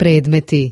predmeti.